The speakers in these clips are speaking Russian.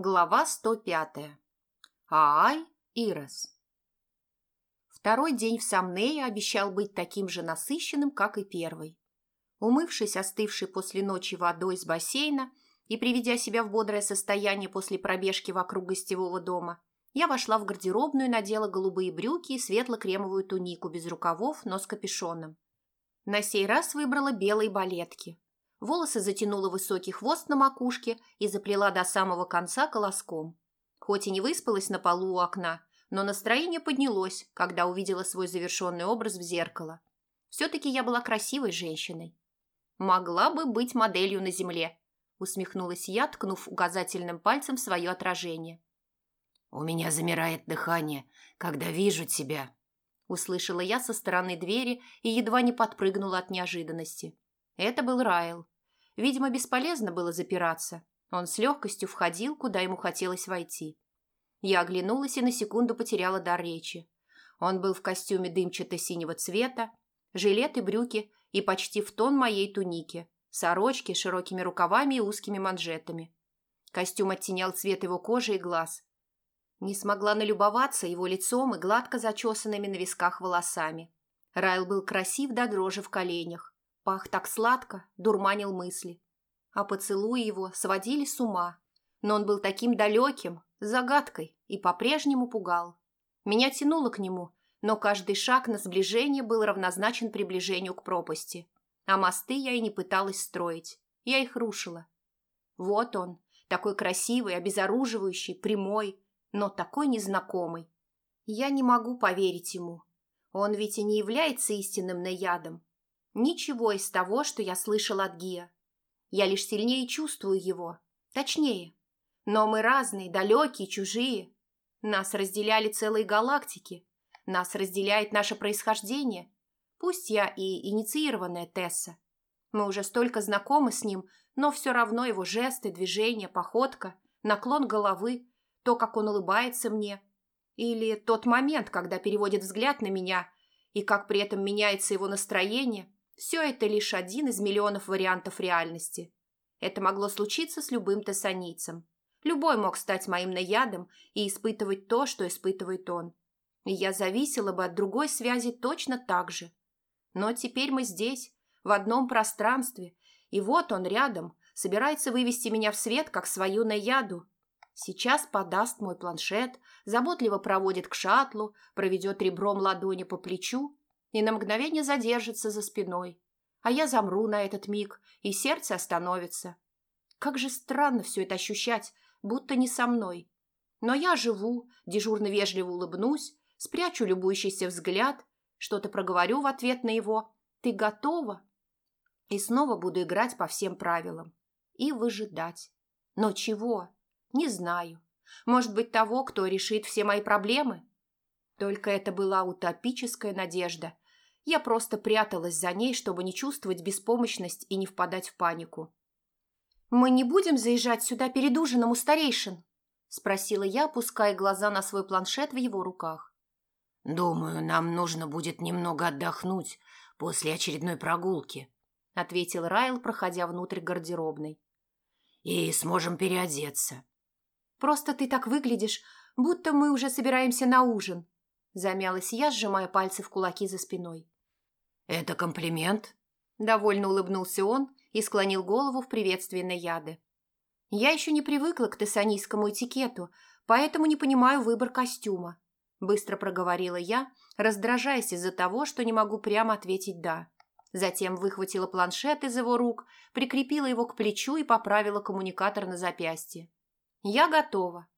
Глава 105. Аай Ирос. Второй день в Самнее обещал быть таким же насыщенным, как и первый. Умывшись остывшей после ночи водой из бассейна и приведя себя в бодрое состояние после пробежки вокруг гостевого дома, я вошла в гардеробную надела голубые брюки и светло-кремовую тунику без рукавов, но с капюшоном. На сей раз выбрала белые балетки, Волосы затянула высокий хвост на макушке и заплела до самого конца колоском. Хоть и не выспалась на полу у окна, но настроение поднялось, когда увидела свой завершенный образ в зеркало. Все-таки я была красивой женщиной. «Могла бы быть моделью на земле», – усмехнулась я, ткнув указательным пальцем свое отражение. «У меня замирает дыхание, когда вижу тебя», – услышала я со стороны двери и едва не подпрыгнула от неожиданности. Это был Райл. Видимо, бесполезно было запираться. Он с легкостью входил, куда ему хотелось войти. Я оглянулась и на секунду потеряла дар речи. Он был в костюме дымчато-синего цвета, жилет и брюки и почти в тон моей туники, сорочки с широкими рукавами и узкими манжетами. Костюм оттенял цвет его кожи и глаз. Не смогла налюбоваться его лицом и гладко зачесанными на висках волосами. Райл был красив до дрожи в коленях. Пах так сладко, дурманил мысли. А поцелуи его сводили с ума. Но он был таким далеким, загадкой, и по-прежнему пугал. Меня тянуло к нему, но каждый шаг на сближение был равнозначен приближению к пропасти. А мосты я и не пыталась строить. Я их рушила. Вот он, такой красивый, обезоруживающий, прямой, но такой незнакомый. Я не могу поверить ему. Он ведь и не является истинным наядом. Ничего из того, что я слышал от Гия. Я лишь сильнее чувствую его. Точнее. Но мы разные, далекие, чужие. Нас разделяли целые галактики. Нас разделяет наше происхождение. Пусть я и инициированная Тесса. Мы уже столько знакомы с ним, но все равно его жесты, движения, походка, наклон головы, то, как он улыбается мне, или тот момент, когда переводит взгляд на меня, и как при этом меняется его настроение – все это лишь один из миллионов вариантов реальности. Это могло случиться с любым тессаницем. Любой мог стать моим наядом и испытывать то, что испытывает он. И я зависела бы от другой связи точно так же. Но теперь мы здесь, в одном пространстве, и вот он рядом, собирается вывести меня в свет, как свою наяду. Сейчас подаст мой планшет, заботливо проводит к шаттлу, проведет ребром ладони по плечу и на мгновение задержится за спиной. А я замру на этот миг, и сердце остановится. Как же странно все это ощущать, будто не со мной. Но я живу, дежурно вежливо улыбнусь, спрячу любующийся взгляд, что-то проговорю в ответ на его «Ты готова?» И снова буду играть по всем правилам. И выжидать. Но чего? Не знаю. Может быть, того, кто решит все мои проблемы? Только это была утопическая надежда. Я просто пряталась за ней, чтобы не чувствовать беспомощность и не впадать в панику. «Мы не будем заезжать сюда перед ужином у старейшин?» – спросила я, опуская глаза на свой планшет в его руках. «Думаю, нам нужно будет немного отдохнуть после очередной прогулки», – ответил Райл, проходя внутрь гардеробной. «И сможем переодеться». «Просто ты так выглядишь, будто мы уже собираемся на ужин», Замялась я, сжимая пальцы в кулаки за спиной. «Это комплимент?» Довольно улыбнулся он и склонил голову в приветствии Наяды. «Я еще не привыкла к тессанийскому этикету, поэтому не понимаю выбор костюма», быстро проговорила я, раздражаясь из-за того, что не могу прямо ответить «да». Затем выхватила планшет из его рук, прикрепила его к плечу и поправила коммуникатор на запястье. «Я готова».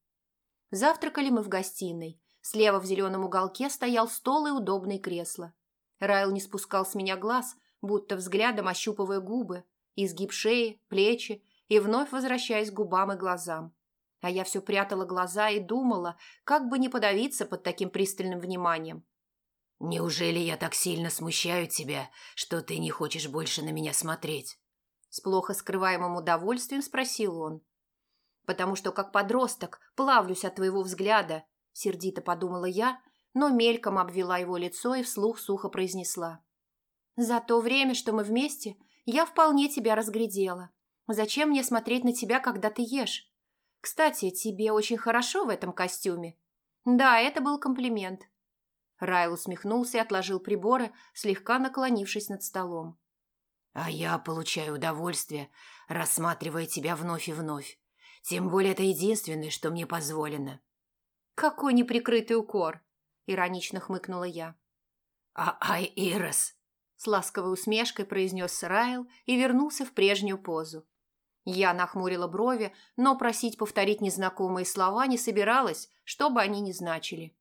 Завтракали мы в гостиной, Слева в зеленом уголке стоял стол и удобные кресла. Райл не спускал с меня глаз, будто взглядом ощупывая губы, изгиб шеи, плечи и вновь возвращаясь к губам и глазам. А я все прятала глаза и думала, как бы не подавиться под таким пристальным вниманием. «Неужели я так сильно смущаю тебя, что ты не хочешь больше на меня смотреть?» С плохо скрываемым удовольствием спросил он. «Потому что, как подросток, плавлюсь от твоего взгляда – сердито подумала я, но мельком обвела его лицо и вслух сухо произнесла. «За то время, что мы вместе, я вполне тебя разглядела. Зачем мне смотреть на тебя, когда ты ешь? Кстати, тебе очень хорошо в этом костюме. Да, это был комплимент. Райл усмехнулся и отложил приборы, слегка наклонившись над столом. А я получаю удовольствие, рассматривая тебя вновь и вновь. Тем более это единственное, что мне позволено. Какой неприкрытый укор, иронично хмыкнула я. А ай, Ирос, с ласковой усмешкой произнес Райл и вернулся в прежнюю позу. Я нахмурила брови, но просить повторить незнакомые слова не собиралась, что бы они ни значили.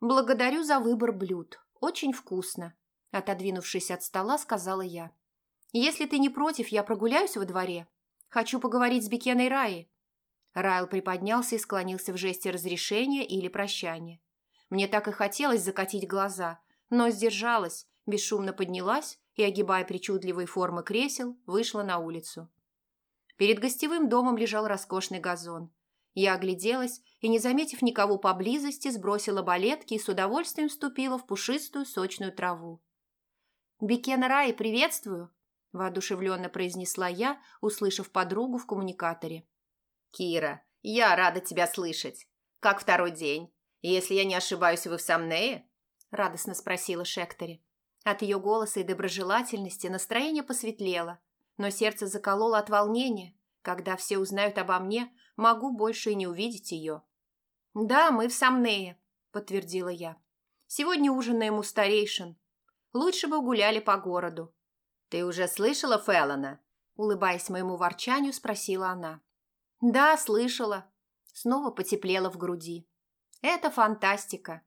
«Благодарю за выбор блюд. Очень вкусно», – отодвинувшись от стола, сказала я. «Если ты не против, я прогуляюсь во дворе. Хочу поговорить с Бекеной Раи». Райл приподнялся и склонился в жесте разрешения или прощания. Мне так и хотелось закатить глаза, но сдержалась, бесшумно поднялась и, огибая причудливые формы кресел, вышла на улицу. Перед гостевым домом лежал роскошный газон. Я огляделась и, не заметив никого поблизости, сбросила балетки и с удовольствием вступила в пушистую сочную траву. «Бекена Раи, приветствую!» – воодушевленно произнесла я, услышав подругу в коммуникаторе. «Кира, я рада тебя слышать. Как второй день? Если я не ошибаюсь, вы в Самнее?» – радостно спросила Шектори. От ее голоса и доброжелательности настроение посветлело – но сердце закололо от волнения. Когда все узнают обо мне, могу больше и не увидеть ее. «Да, мы в Самнее», – подтвердила я. «Сегодня ужинаем у старейшин. Лучше бы гуляли по городу». «Ты уже слышала Феллона?» – улыбаясь моему ворчанию, спросила она. «Да, слышала». Снова потеплело в груди. «Это фантастика».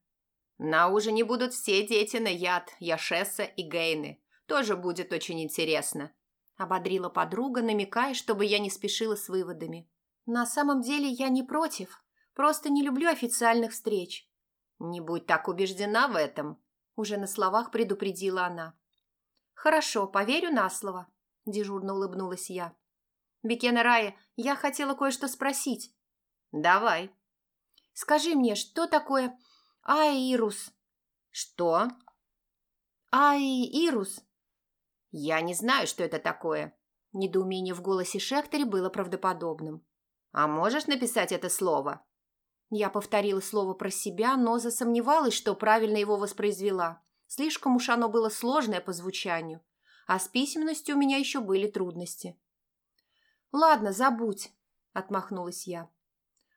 «На ужине будут все дети на яд, Яшеса и Гейны. Тоже будет очень интересно», – ободрила подруга, намекая, чтобы я не спешила с выводами. «На самом деле я не против, просто не люблю официальных встреч». «Не будь так убеждена в этом», – уже на словах предупредила она. «Хорошо, поверю на слово», – дежурно улыбнулась я. «Бекена Рая, я хотела кое-что спросить». «Давай». «Скажи мне, что такое Аирус?» «Что?» «Аирус», «Я не знаю, что это такое». Недоумение в голосе Шектори было правдоподобным. «А можешь написать это слово?» Я повторила слово про себя, но засомневалась, что правильно его воспроизвела. Слишком уж оно было сложное по звучанию. А с письменностью у меня еще были трудности. «Ладно, забудь», – отмахнулась я.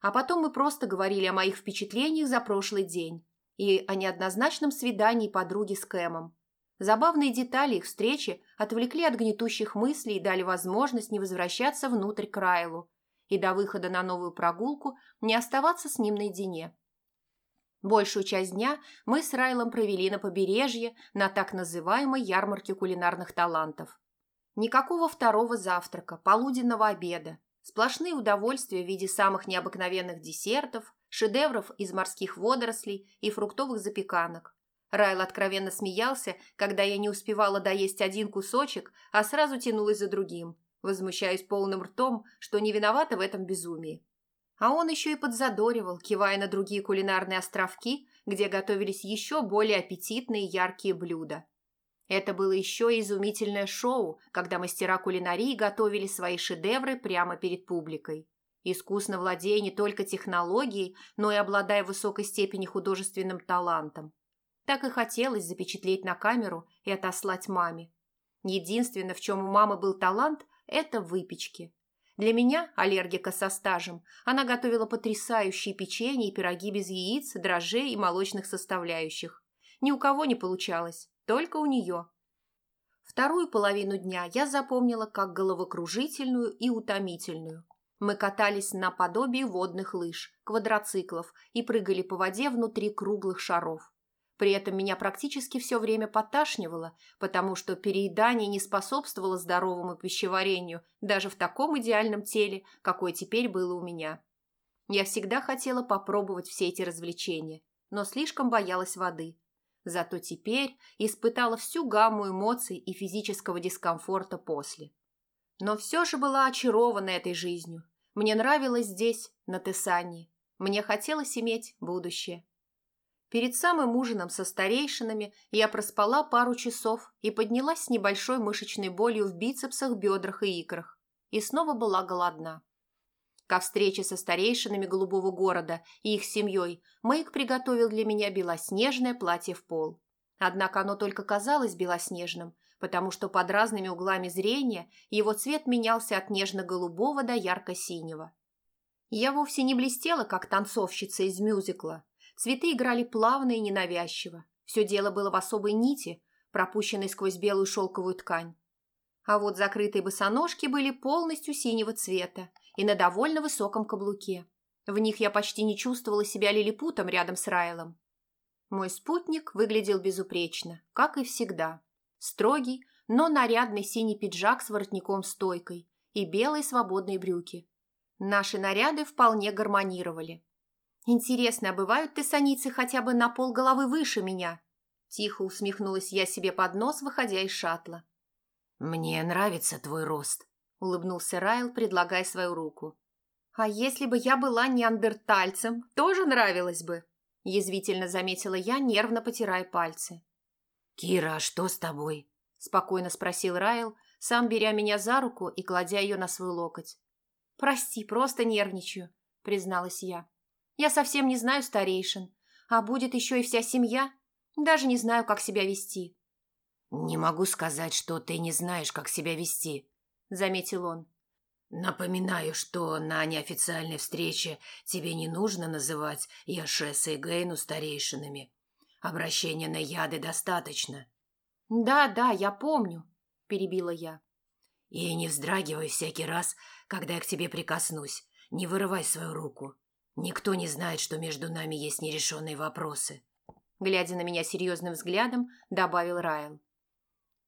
А потом мы просто говорили о моих впечатлениях за прошлый день и о неоднозначном свидании подруги с Кэмом. Забавные детали их встречи отвлекли от гнетущих мыслей и дали возможность не возвращаться внутрь к Райлу и до выхода на новую прогулку не оставаться с ним наедине. Большую часть дня мы с Райлом провели на побережье на так называемой ярмарке кулинарных талантов. Никакого второго завтрака, полуденного обеда, сплошные удовольствия в виде самых необыкновенных десертов, шедевров из морских водорослей и фруктовых запеканок, Райл откровенно смеялся, когда я не успевала доесть один кусочек, а сразу тянулась за другим, возмущаясь полным ртом, что не виновата в этом безумии. А он еще и подзадоривал, кивая на другие кулинарные островки, где готовились еще более аппетитные яркие блюда. Это было еще изумительное шоу, когда мастера кулинарии готовили свои шедевры прямо перед публикой. Искусно владея не только технологией, но и обладая высокой степенью художественным талантом. Так и хотелось запечатлеть на камеру и отослать маме. Единственное, в чем у мамы был талант, это выпечки. Для меня, аллергика со стажем, она готовила потрясающие печенье и пироги без яиц, дрожжей и молочных составляющих. Ни у кого не получалось, только у нее. Вторую половину дня я запомнила как головокружительную и утомительную. Мы катались на подобии водных лыж, квадроциклов и прыгали по воде внутри круглых шаров. При этом меня практически все время поташнивало, потому что переедание не способствовало здоровому пищеварению даже в таком идеальном теле, какое теперь было у меня. Я всегда хотела попробовать все эти развлечения, но слишком боялась воды. Зато теперь испытала всю гамму эмоций и физического дискомфорта после. Но все же была очарована этой жизнью. Мне нравилось здесь, на Тесании. Мне хотелось иметь будущее. Перед самым ужином со старейшинами я проспала пару часов и поднялась с небольшой мышечной болью в бицепсах, бедрах и икрах. И снова была голодна. Ко встрече со старейшинами голубого города и их семьей Мэйк приготовил для меня белоснежное платье в пол. Однако оно только казалось белоснежным, потому что под разными углами зрения его цвет менялся от нежно-голубого до ярко-синего. Я вовсе не блестела, как танцовщица из мюзикла. Цветы играли плавно и ненавязчиво. Все дело было в особой нити, пропущенной сквозь белую шелковую ткань. А вот закрытые босоножки были полностью синего цвета и на довольно высоком каблуке. В них я почти не чувствовала себя лилипутом рядом с Райлом. Мой спутник выглядел безупречно, как и всегда. Строгий, но нарядный синий пиджак с воротником-стойкой и белые свободные брюки. Наши наряды вполне гармонировали. «Интересно, а бывают тессаницы хотя бы на пол головы выше меня?» Тихо усмехнулась я себе под нос, выходя из шаттла. «Мне нравится твой рост», – улыбнулся Райл, предлагая свою руку. «А если бы я была неандертальцем, тоже нравилось бы», – язвительно заметила я, нервно потирая пальцы. «Кира, а что с тобой?» – спокойно спросил Райл, сам беря меня за руку и кладя ее на свой локоть. «Прости, просто нервничаю», – призналась я. «Я совсем не знаю старейшин, а будет еще и вся семья. Даже не знаю, как себя вести». «Не могу сказать, что ты не знаешь, как себя вести», – заметил он. «Напоминаю, что на неофициальной встрече тебе не нужно называть Яшеса и Гейну старейшинами. Обращения на яды достаточно». «Да, да, я помню», – перебила я. «И не вздрагивай всякий раз, когда я к тебе прикоснусь. Не вырывай свою руку. Никто не знает, что между нами есть нерешенные вопросы». Глядя на меня серьезным взглядом, добавил Райл.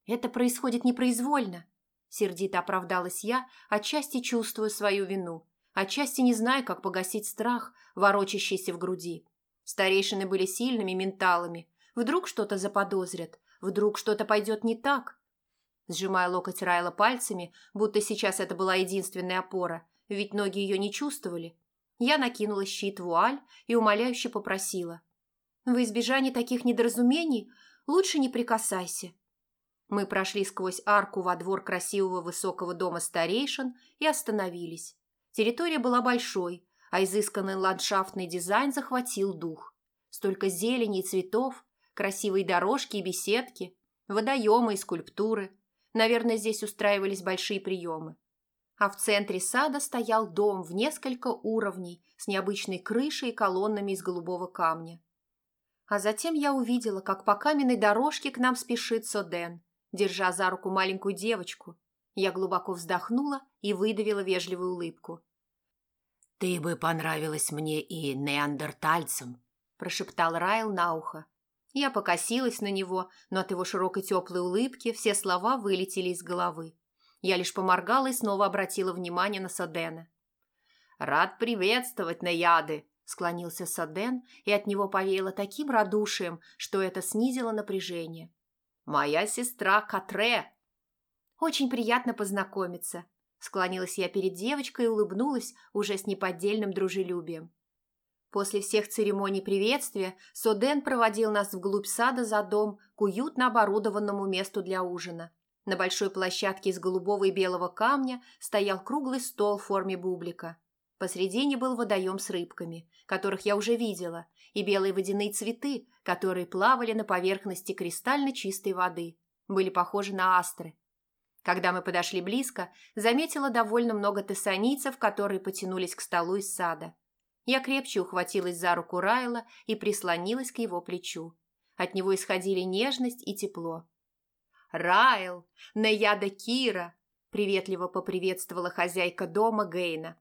Это происходит непроизвольно. Сердито оправдалась я, отчасти чувствую свою вину, отчасти не знаю, как погасить страх, ворочащийся в груди. Старейшины были сильными менталами. Вдруг что-то заподозрят, вдруг что-то пойдет не так. Сжимая локоть Райла пальцами, будто сейчас это была единственная опора, ведь ноги ее не чувствовали, я накинула щит вуаль и умоляюще попросила. «В избежание таких недоразумений лучше не прикасайся. Мы прошли сквозь арку во двор красивого высокого дома старейшин и остановились. Территория была большой, а изысканный ландшафтный дизайн захватил дух. Столько зелени и цветов, красивые дорожки и беседки, водоемы и скульптуры. Наверное, здесь устраивались большие приемы. А в центре сада стоял дом в несколько уровней с необычной крышей и колоннами из голубого камня. А затем я увидела, как по каменной дорожке к нам спешит Соден – держа за руку маленькую девочку. Я глубоко вздохнула и выдавила вежливую улыбку. «Ты бы понравилась мне и неандертальцам», – прошептал Райл на ухо. Я покосилась на него, но от его широкой теплой улыбки все слова вылетели из головы. Я лишь поморгала и снова обратила внимание на Садена. «Рад приветствовать, Наяды!» – склонился Саден, и от него повеяло таким радушием, что это снизило напряжение. Моя сестра Катре!» «Очень приятно познакомиться», – склонилась я перед девочкой и улыбнулась уже с неподдельным дружелюбием. После всех церемоний приветствия Соден проводил нас вглубь сада за дом к уютно оборудованному месту для ужина. На большой площадке из голубого и белого камня стоял круглый стол в форме бублика. Посредине был водоем с рыбками, которых я уже видела, и белые водяные цветы, которые плавали на поверхности кристально чистой воды, были похожи на астры. Когда мы подошли близко, заметила довольно много тессанийцев, которые потянулись к столу из сада. Я крепче ухватилась за руку Райла и прислонилась к его плечу. От него исходили нежность и тепло. «Райл! Наяда Кира!» – приветливо поприветствовала хозяйка дома Гейна.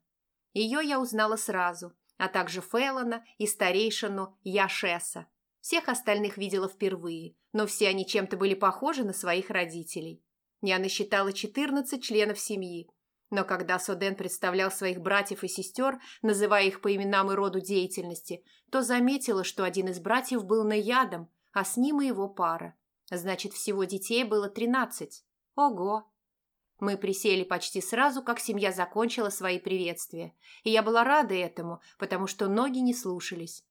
Ее я узнала сразу – а также Феллона и старейшину Яшеса. Всех остальных видела впервые, но все они чем-то были похожи на своих родителей. Я насчитала 14 членов семьи, но когда Соден представлял своих братьев и сестер, называя их по именам и роду деятельности, то заметила, что один из братьев был наядом, а с ним и его пара. Значит, всего детей было 13. Ого! Мы присели почти сразу, как семья закончила свои приветствия, и я была рада этому, потому что ноги не слушались.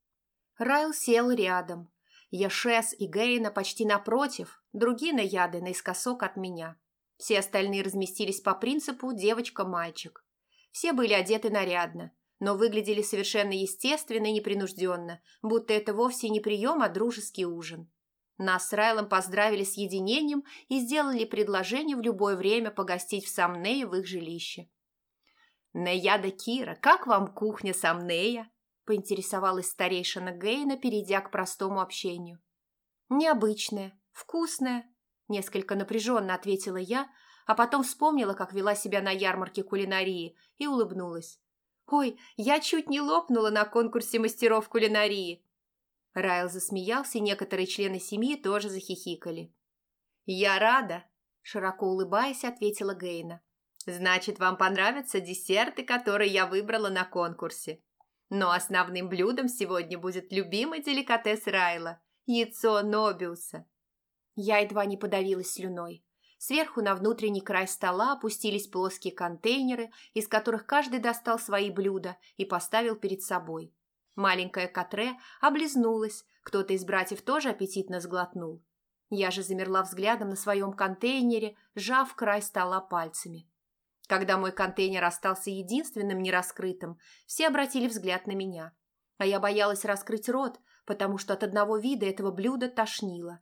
Райл сел рядом. Яшес и Гейна почти напротив, другие наяды наискосок от меня. Все остальные разместились по принципу девочка-мальчик. Все были одеты нарядно, но выглядели совершенно естественно и непринужденно, будто это вовсе не прием, а дружеский ужин. Нас с Райлом поздравили с единением и сделали предложение в любое время погостить в Самнее в их жилище. «Неяда Кира, как вам кухня Самнея?» – поинтересовалась старейшина Гейна, перейдя к простому общению. «Необычная, вкусная», – несколько напряженно ответила я, а потом вспомнила, как вела себя на ярмарке кулинарии, и улыбнулась. «Ой, я чуть не лопнула на конкурсе мастеров кулинарии!» Райл засмеялся, и некоторые члены семьи тоже захихикали. «Я рада!» – широко улыбаясь, ответила Гейна. «Значит, вам понравятся десерты, которые я выбрала на конкурсе. Но основным блюдом сегодня будет любимый деликатес Райла – яйцо Нобиуса». Я едва не подавилась слюной. Сверху на внутренний край стола опустились плоские контейнеры, из которых каждый достал свои блюда и поставил перед собой. Маленькая Катре облизнулась, кто-то из братьев тоже аппетитно сглотнул. Я же замерла взглядом на своем контейнере, сжав край стола пальцами. Когда мой контейнер остался единственным нераскрытым, все обратили взгляд на меня. А я боялась раскрыть рот, потому что от одного вида этого блюда тошнило.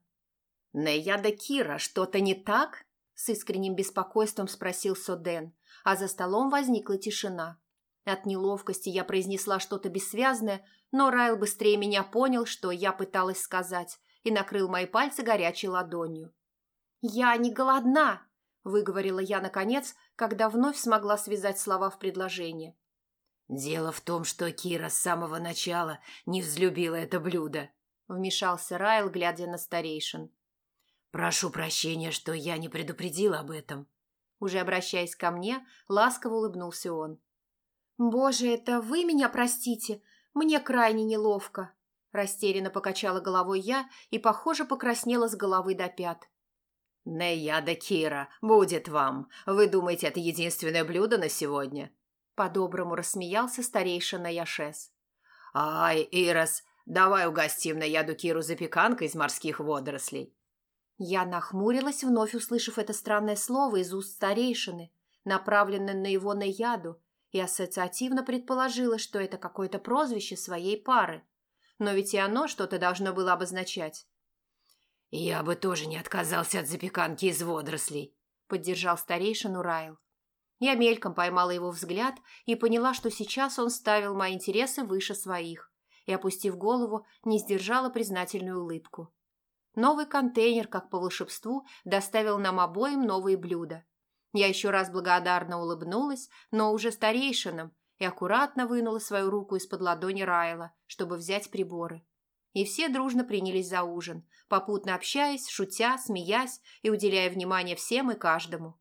«Неяда Кира, что-то не так?» – с искренним беспокойством спросил Соден, а за столом возникла тишина. От неловкости я произнесла что-то бессвязное, но Райл быстрее меня понял, что я пыталась сказать, и накрыл мои пальцы горячей ладонью. «Я не голодна!» – выговорила я наконец, когда вновь смогла связать слова в предложение. «Дело в том, что Кира с самого начала не взлюбила это блюдо», – вмешался Райл, глядя на старейшин. «Прошу прощения, что я не предупредил об этом». Уже обращаясь ко мне, ласково улыбнулся он. «Боже, это вы меня простите? Мне крайне неловко!» Растерянно покачала головой я и, похоже, покраснела с головы до пят. «Неяда Кира, будет вам. Вы думаете, это единственное блюдо на сегодня?» По-доброму рассмеялся старейшина Яшес. «Ай, Ирос, давай угостим Наяду Киру запеканкой из морских водорослей». Я нахмурилась, вновь услышав это странное слово из уст старейшины, направленное на его Наяду, и ассоциативно предположила, что это какое-то прозвище своей пары. Но ведь и оно что-то должно было обозначать. «Я бы тоже не отказался от запеканки из водорослей», — поддержал старейшину Райл. Я мельком поймала его взгляд и поняла, что сейчас он ставил мои интересы выше своих, и, опустив голову, не сдержала признательную улыбку. Новый контейнер, как по волшебству, доставил нам обоим новые блюда. Я еще раз благодарно улыбнулась, но уже старейшинам, и аккуратно вынула свою руку из-под ладони Райла, чтобы взять приборы. И все дружно принялись за ужин, попутно общаясь, шутя, смеясь и уделяя внимание всем и каждому.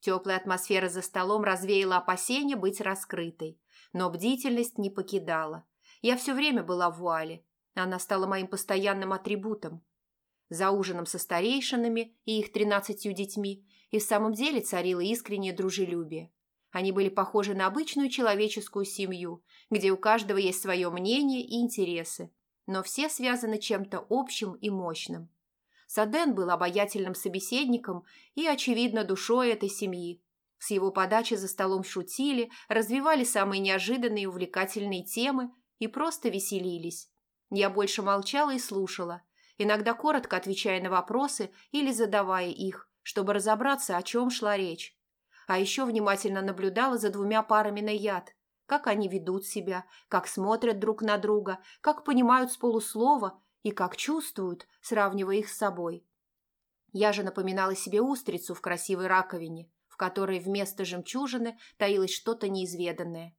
Теплая атмосфера за столом развеяла опасения быть раскрытой, но бдительность не покидала. Я все время была в вуале. Она стала моим постоянным атрибутом. За ужином со старейшинами и их тринадцатью детьми и в самом деле царило искреннее дружелюбие. Они были похожи на обычную человеческую семью, где у каждого есть свое мнение и интересы, но все связаны чем-то общим и мощным. Саден был обаятельным собеседником и, очевидно, душой этой семьи. С его подачи за столом шутили, развивали самые неожиданные и увлекательные темы и просто веселились. Я больше молчала и слушала, иногда коротко отвечая на вопросы или задавая их, чтобы разобраться, о чем шла речь. А еще внимательно наблюдала за двумя парами на яд, как они ведут себя, как смотрят друг на друга, как понимают с полуслова и как чувствуют, сравнивая их с собой. Я же напоминала себе устрицу в красивой раковине, в которой вместо жемчужины таилось что-то неизведанное.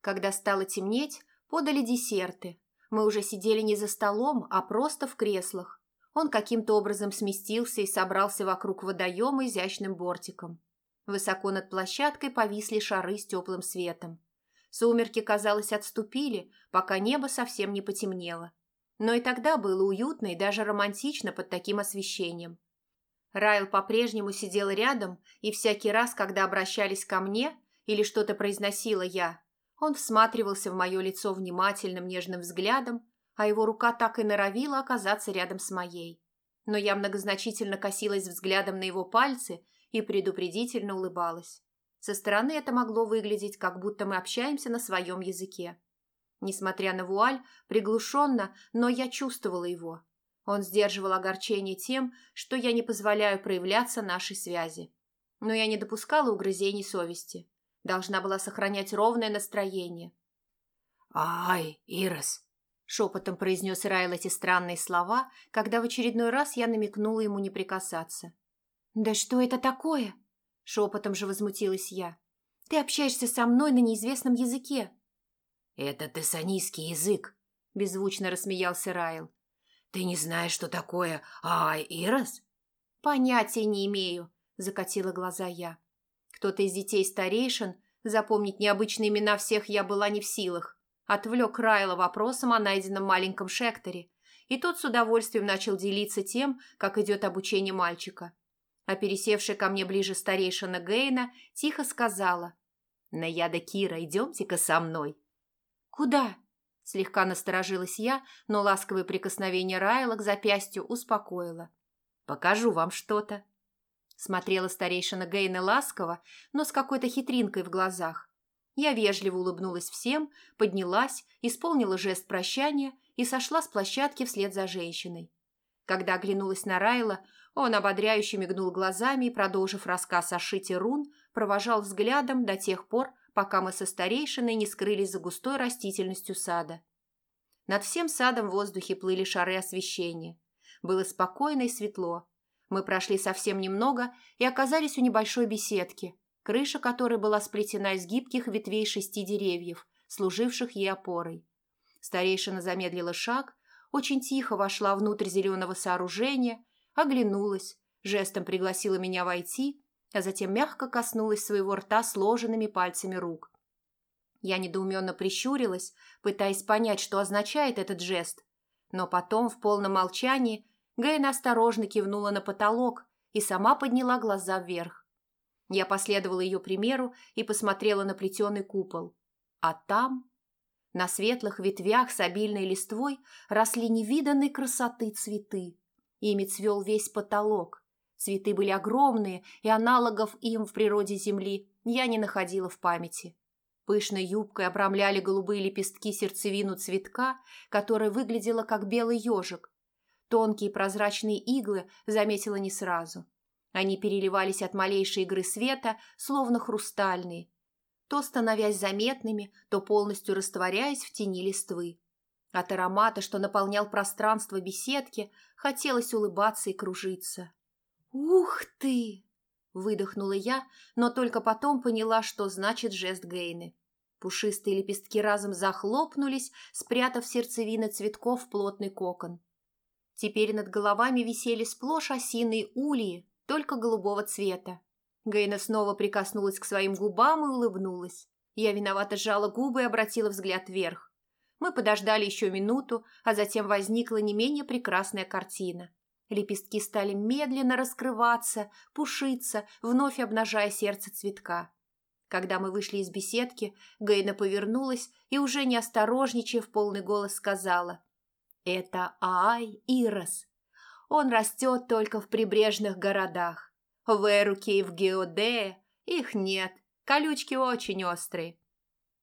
Когда стало темнеть, подали десерты. Мы уже сидели не за столом, а просто в креслах, он каким-то образом сместился и собрался вокруг водоема изящным бортиком. Высоко над площадкой повисли шары с теплым светом. Сумерки, казалось, отступили, пока небо совсем не потемнело. Но и тогда было уютно и даже романтично под таким освещением. Райл по-прежнему сидел рядом, и всякий раз, когда обращались ко мне или что-то произносила я, он всматривался в мое лицо внимательным нежным взглядом а его рука так и норовила оказаться рядом с моей. Но я многозначительно косилась взглядом на его пальцы и предупредительно улыбалась. Со стороны это могло выглядеть, как будто мы общаемся на своем языке. Несмотря на вуаль, приглушенно, но я чувствовала его. Он сдерживал огорчение тем, что я не позволяю проявляться нашей связи. Но я не допускала угрызений совести. Должна была сохранять ровное настроение. «Ай, Ирос!» – шепотом произнес Райл эти странные слова, когда в очередной раз я намекнула ему не прикасаться. «Да что это такое?» – шепотом же возмутилась я. «Ты общаешься со мной на неизвестном языке». «Это тессанийский язык», – беззвучно рассмеялся Райл. «Ты не знаешь, что такое Ай, Ирос?» «Понятия не имею», – закатила глаза я. Кто-то из детей старейшин, запомнить необычные имена всех я была не в силах, отвлек Райла вопросом о найденном маленьком Шекторе, и тот с удовольствием начал делиться тем, как идет обучение мальчика. А пересевшая ко мне ближе старейшина Гейна тихо сказала «Наяда Кира, идемте-ка со мной». «Куда?» – слегка насторожилась я, но ласковое прикосновение Райла к запястью успокоило. «Покажу вам что-то». Смотрела старейшина Гейна ласково, но с какой-то хитринкой в глазах. Я вежливо улыбнулась всем, поднялась, исполнила жест прощания и сошла с площадки вслед за женщиной. Когда оглянулась на Райла, он ободряюще мигнул глазами и, продолжив рассказ о шите рун, провожал взглядом до тех пор, пока мы со старейшиной не скрылись за густой растительностью сада. Над всем садом в воздухе плыли шары освещения. Было спокойно и светло. Мы прошли совсем немного и оказались у небольшой беседки, крыша которой была сплетена из гибких ветвей шести деревьев, служивших ей опорой. Старейшина замедлила шаг, очень тихо вошла внутрь зеленого сооружения, оглянулась, жестом пригласила меня войти, а затем мягко коснулась своего рта сложенными пальцами рук. Я недоуменно прищурилась, пытаясь понять, что означает этот жест, но потом, в полном молчании, Гейна осторожно кивнула на потолок и сама подняла глаза вверх. Я последовала ее примеру и посмотрела на плетеный купол. А там, на светлых ветвях с обильной листвой, росли невиданной красоты цветы. Ими цвел весь потолок. Цветы были огромные, и аналогов им в природе Земли я не находила в памяти. Пышной юбкой обрамляли голубые лепестки сердцевину цветка, которая выглядела как белый ежик. Тонкие прозрачные иглы заметила не сразу. Они переливались от малейшей игры света, словно хрустальные, то становясь заметными, то полностью растворяясь в тени листвы. От аромата, что наполнял пространство беседки, хотелось улыбаться и кружиться. «Ух ты!» – выдохнула я, но только потом поняла, что значит жест Гейны. Пушистые лепестки разом захлопнулись, спрятав сердцевины цветков в плотный кокон. Теперь над головами висели сплошь осиные ульи, только голубого цвета. Гейна снова прикоснулась к своим губам и улыбнулась. Я виновато сжала губы и обратила взгляд вверх. Мы подождали еще минуту, а затем возникла не менее прекрасная картина. Лепестки стали медленно раскрываться, пушиться, вновь обнажая сердце цветка. Когда мы вышли из беседки, Гейна повернулась и, уже не осторожничая, в полный голос сказала «Это Ай Ирос, он растет только в прибрежных городах. В Эруке и в Геодее их нет, колючки очень острые.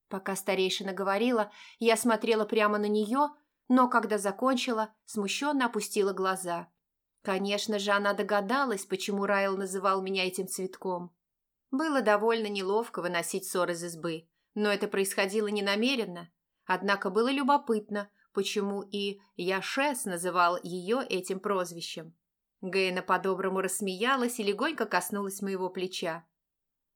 Пока старейшина говорила, я смотрела прямо на нее, но когда закончила, смущенно опустила глаза. Конечно же, она догадалась, почему Райл называл меня этим цветком. Было довольно неловко выносить ссор из избы, но это происходило не намеренно. Однако было любопытно, почему и Яшес называл ее этим прозвищем. Гейна по-доброму рассмеялась и легонько коснулась моего плеча.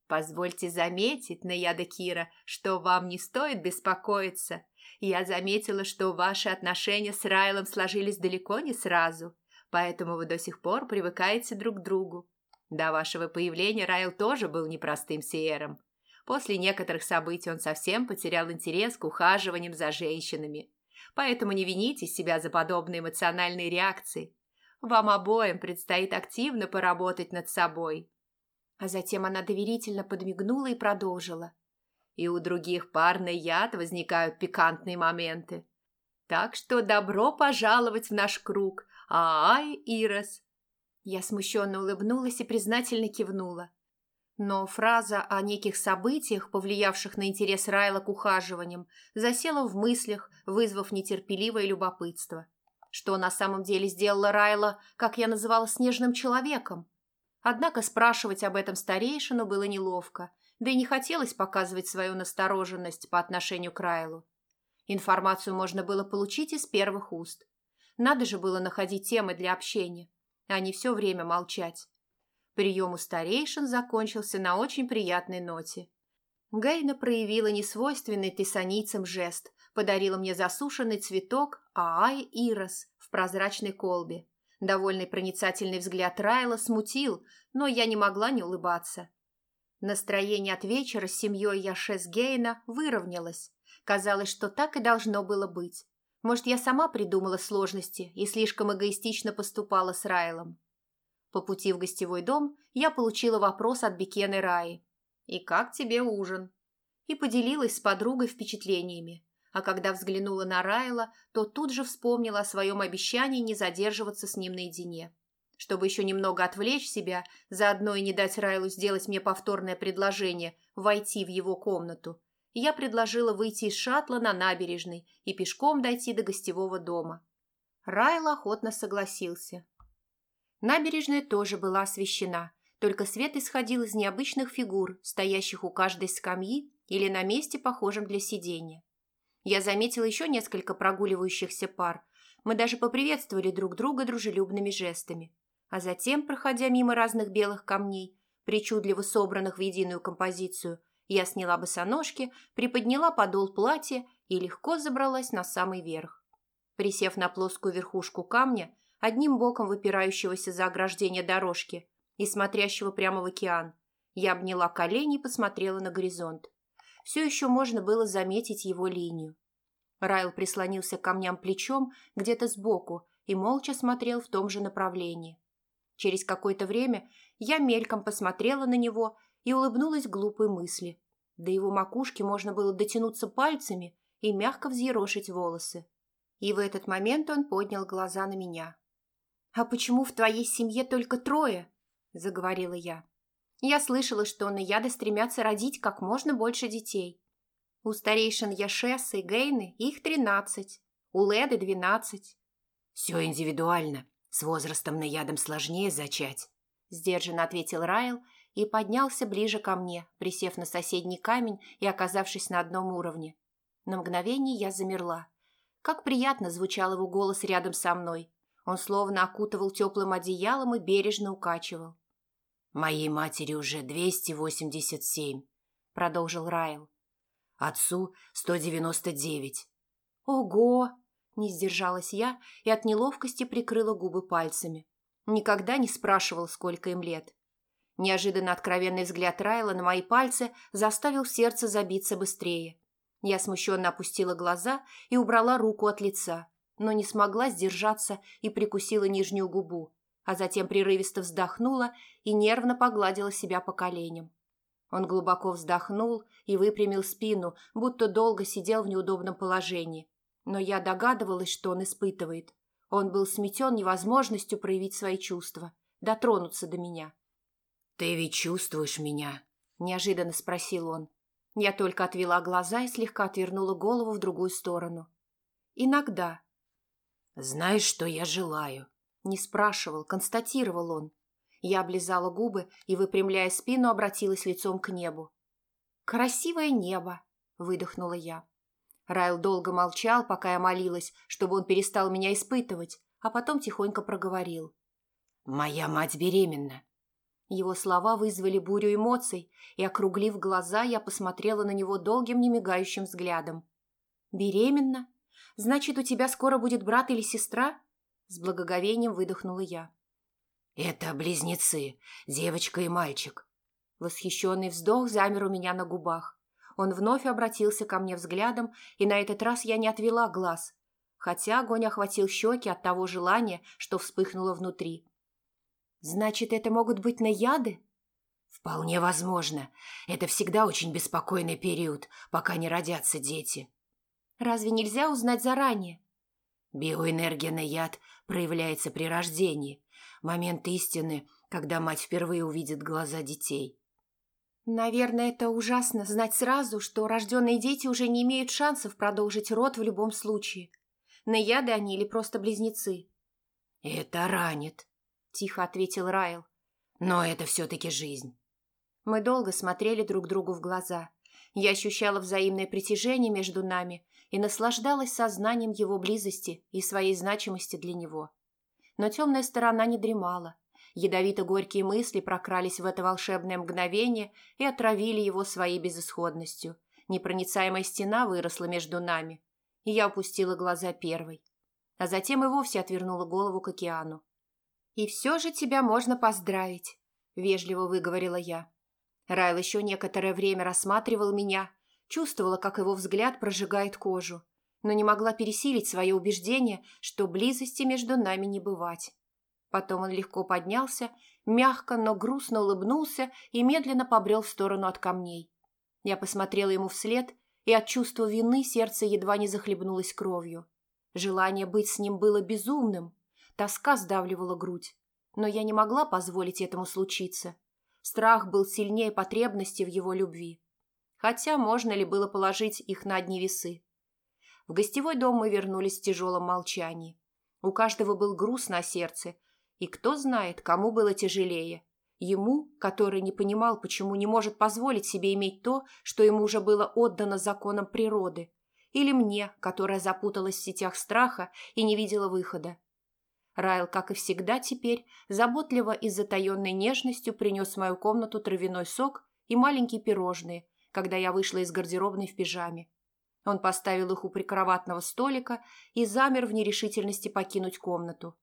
«Позвольте заметить, Наяда Кира, что вам не стоит беспокоиться. Я заметила, что ваши отношения с Райлом сложились далеко не сразу, поэтому вы до сих пор привыкаете друг к другу. До вашего появления Райл тоже был непростым сиером. После некоторых событий он совсем потерял интерес к ухаживаниям за женщинами. Поэтому не вините себя за подобные эмоциональные реакции. Вам обоим предстоит активно поработать над собой. А затем она доверительно подмигнула и продолжила. И у других пар на яд возникают пикантные моменты. Так что добро пожаловать в наш круг. Ай, Ирос. Я смущенно улыбнулась и признательно кивнула. Но фраза о неких событиях, повлиявших на интерес Райла к ухаживаниям, засела в мыслях, вызвав нетерпеливое любопытство. Что на самом деле сделала Райла, как я называла, снежным человеком? Однако спрашивать об этом старейшину было неловко, да и не хотелось показывать свою настороженность по отношению к Райлу. Информацию можно было получить из первых уст. Надо же было находить темы для общения, а не все время молчать. Прием у старейшин закончился на очень приятной ноте. Гейна проявила несвойственный тессанийцам жест, подарила мне засушенный цветок Аай Ирос в прозрачной колбе. Довольный проницательный взгляд Райла смутил, но я не могла не улыбаться. Настроение от вечера с семьей Яшес Гейна выровнялось. Казалось, что так и должно было быть. Может, я сама придумала сложности и слишком эгоистично поступала с Райлом. По пути в гостевой дом я получила вопрос от Бекены Раи. «И как тебе ужин?» И поделилась с подругой впечатлениями. А когда взглянула на Райла, то тут же вспомнила о своем обещании не задерживаться с ним наедине. Чтобы еще немного отвлечь себя, заодно и не дать Райлу сделать мне повторное предложение войти в его комнату, я предложила выйти из шаттла на набережной и пешком дойти до гостевого дома. Райл охотно согласился. Набережная тоже была освещена, только свет исходил из необычных фигур, стоящих у каждой скамьи или на месте, похожем для сидения. Я заметила еще несколько прогуливающихся пар. Мы даже поприветствовали друг друга дружелюбными жестами. А затем, проходя мимо разных белых камней, причудливо собранных в единую композицию, я сняла босоножки, приподняла подол платья и легко забралась на самый верх. Присев на плоскую верхушку камня, одним боком выпирающегося за ограждение дорожки и смотрящего прямо в океан, я обняла колени и посмотрела на горизонт. Все еще можно было заметить его линию. Райл прислонился к камням плечом где-то сбоку и молча смотрел в том же направлении. Через какое-то время я мельком посмотрела на него и улыбнулась глупой мысли. До его макушки можно было дотянуться пальцами и мягко взъерошить волосы. И в этот момент он поднял глаза на меня. «А почему в твоей семье только трое?» – заговорила я. «Я слышала, что наяды стремятся родить как можно больше детей. У старейшин Яшеса и Гейны их тринадцать, у Леды двенадцать». «Все индивидуально. С возрастом наядом сложнее зачать», – сдержанно ответил Райл и поднялся ближе ко мне, присев на соседний камень и оказавшись на одном уровне. На мгновение я замерла. Как приятно звучал его голос рядом со мной. Он словно окутывал теплым одеялом и бережно укачивал. «Моей матери уже 287», — продолжил Райл. «Отцу 199». «Ого!» — не сдержалась я и от неловкости прикрыла губы пальцами. Никогда не спрашивал, сколько им лет. Неожиданно откровенный взгляд Райла на мои пальцы заставил сердце забиться быстрее. Я смущенно опустила глаза и убрала руку от лица, но не смогла сдержаться и прикусила нижнюю губу, а затем прерывисто вздохнула и нервно погладила себя по коленям. Он глубоко вздохнул и выпрямил спину, будто долго сидел в неудобном положении. Но я догадывалась, что он испытывает. Он был сметен невозможностью проявить свои чувства, дотронуться до меня. «Ты ведь чувствуешь меня?» – неожиданно спросил он. Я только отвела глаза и слегка отвернула голову в другую сторону. «Иногда». «Знаешь, что я желаю?» Не спрашивал, констатировал он. Я облизала губы и, выпрямляя спину, обратилась лицом к небу. «Красивое небо!» – выдохнула я. Райл долго молчал, пока я молилась, чтобы он перестал меня испытывать, а потом тихонько проговорил. «Моя мать беременна. Его слова вызвали бурю эмоций, и, округлив глаза, я посмотрела на него долгим немигающим взглядом. «Беременна? Значит, у тебя скоро будет брат или сестра?» С благоговением выдохнула я. «Это близнецы, девочка и мальчик». Восхищенный вздох замер у меня на губах. Он вновь обратился ко мне взглядом, и на этот раз я не отвела глаз, хотя огонь охватил щеки от того желания, что вспыхнуло внутри. Значит, это могут быть наяды? Вполне возможно. Это всегда очень беспокойный период, пока не родятся дети. Разве нельзя узнать заранее? Биоэнергия на яд проявляется при рождении. Момент истины, когда мать впервые увидит глаза детей. Наверное, это ужасно знать сразу, что рожденные дети уже не имеют шансов продолжить род в любом случае. Наяды они или просто близнецы? «Это ранит», – тихо ответил Райл. «Но это все-таки жизнь». Мы долго смотрели друг другу в глаза. Я ощущала взаимное притяжение между нами и наслаждалась сознанием его близости и своей значимости для него. Но темная сторона не дремала. Ядовито-горькие мысли прокрались в это волшебное мгновение и отравили его своей безысходностью. Непроницаемая стена выросла между нами, и я опустила глаза первой. А затем и вовсе отвернула голову к океану. «И все же тебя можно поздравить», — вежливо выговорила я. Райл еще некоторое время рассматривал меня, чувствовала, как его взгляд прожигает кожу, но не могла пересилить свое убеждение, что близости между нами не бывать. Потом он легко поднялся, мягко, но грустно улыбнулся и медленно побрел в сторону от камней. Я посмотрела ему вслед, и от чувства вины сердце едва не захлебнулось кровью. Желание быть с ним было безумным, тоска сдавливала грудь, но я не могла позволить этому случиться. Страх был сильнее потребности в его любви. Хотя можно ли было положить их на одни весы? В гостевой дом мы вернулись в тяжелом молчании. У каждого был груз на сердце, и кто знает, кому было тяжелее. Ему, который не понимал, почему не может позволить себе иметь то, что ему уже было отдано законом природы, или мне, которая запуталась в сетях страха и не видела выхода. Райл, как и всегда теперь, заботливо и с затаенной нежностью принес в мою комнату травяной сок и маленькие пирожные, когда я вышла из гардеробной в пижаме. Он поставил их у прикроватного столика и замер в нерешительности покинуть комнату.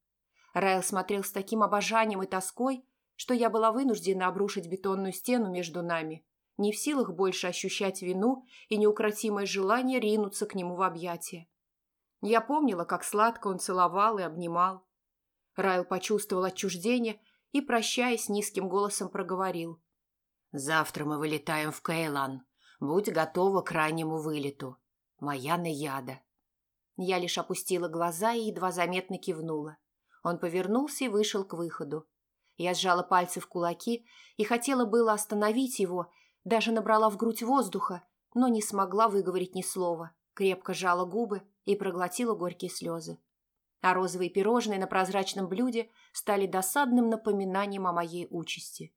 Райл смотрел с таким обожанием и тоской, что я была вынуждена обрушить бетонную стену между нами, не в силах больше ощущать вину и неукротимое желание ринуться к нему в объятия. Я помнила, как сладко он целовал и обнимал. Райл почувствовал отчуждение и, прощаясь, низким голосом проговорил. «Завтра мы вылетаем в Кейлан. Будь готова к раннему вылету. Моя наяда». Я лишь опустила глаза и едва заметно кивнула. Он повернулся и вышел к выходу. Я сжала пальцы в кулаки и хотела было остановить его, даже набрала в грудь воздуха, но не смогла выговорить ни слова, крепко сжала губы и проглотила горькие слезы. А розовые пирожные на прозрачном блюде стали досадным напоминанием о моей участи.